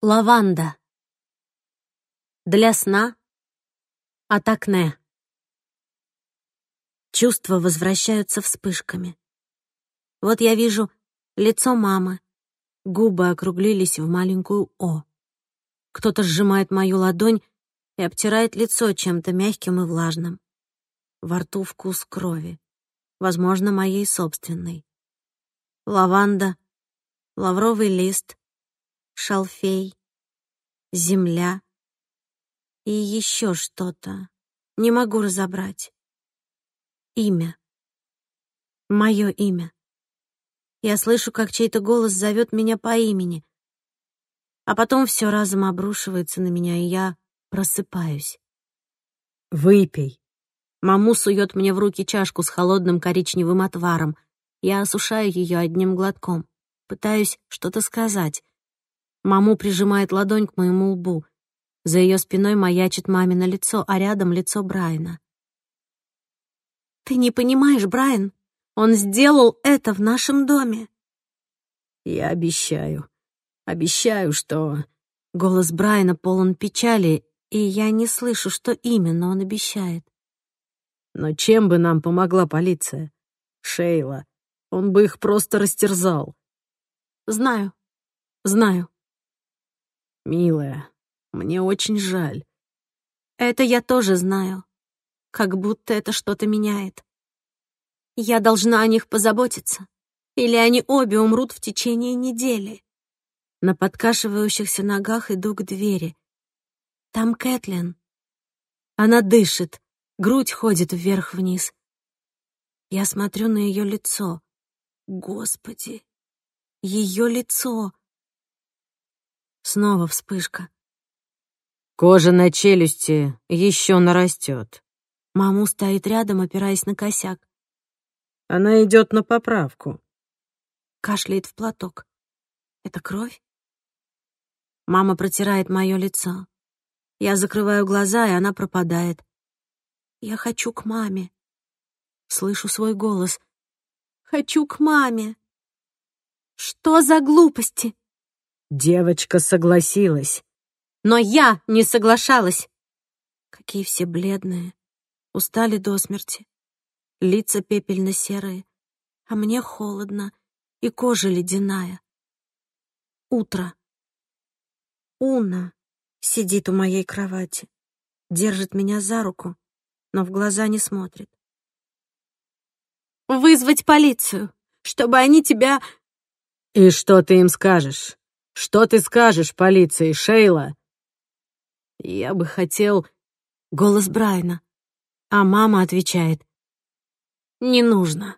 Лаванда. Для сна а от акне. Чувства возвращаются вспышками. Вот я вижу лицо мамы. Губы округлились в маленькую «О». Кто-то сжимает мою ладонь и обтирает лицо чем-то мягким и влажным. Во рту вкус крови, возможно, моей собственной. Лаванда, лавровый лист, шалфей, земля и еще что-то. Не могу разобрать. Имя. Мое имя. Я слышу, как чей-то голос зовет меня по имени. А потом все разом обрушивается на меня, и я просыпаюсь. «Выпей». Маму сует мне в руки чашку с холодным коричневым отваром. Я осушаю ее одним глотком. Пытаюсь что-то сказать. Маму прижимает ладонь к моему лбу. За ее спиной маячит мамино лицо, а рядом лицо Брайана. «Ты не понимаешь, Брайан, он сделал это в нашем доме!» «Я обещаю, обещаю, что...» Голос Брайана полон печали, и я не слышу, что именно он обещает. «Но чем бы нам помогла полиция? Шейла, он бы их просто растерзал!» «Знаю, знаю», Милая, мне очень жаль. Это я тоже знаю. Как будто это что-то меняет. Я должна о них позаботиться. Или они обе умрут в течение недели. На подкашивающихся ногах иду к двери. Там Кэтлин. Она дышит, грудь ходит вверх-вниз. Я смотрю на ее лицо. Господи, ее лицо! Снова вспышка. «Кожа на челюсти еще нарастет». Маму стоит рядом, опираясь на косяк. «Она идет на поправку». Кашляет в платок. «Это кровь?» Мама протирает мое лицо. Я закрываю глаза, и она пропадает. «Я хочу к маме». Слышу свой голос. «Хочу к маме». «Что за глупости?» Девочка согласилась. Но я не соглашалась. Какие все бледные. Устали до смерти. Лица пепельно-серые. А мне холодно. И кожа ледяная. Утро. Уна сидит у моей кровати. Держит меня за руку, но в глаза не смотрит. «Вызвать полицию, чтобы они тебя...» «И что ты им скажешь?» Что ты скажешь полиции, Шейла?» «Я бы хотел...» — голос Брайна. А мама отвечает. «Не нужно».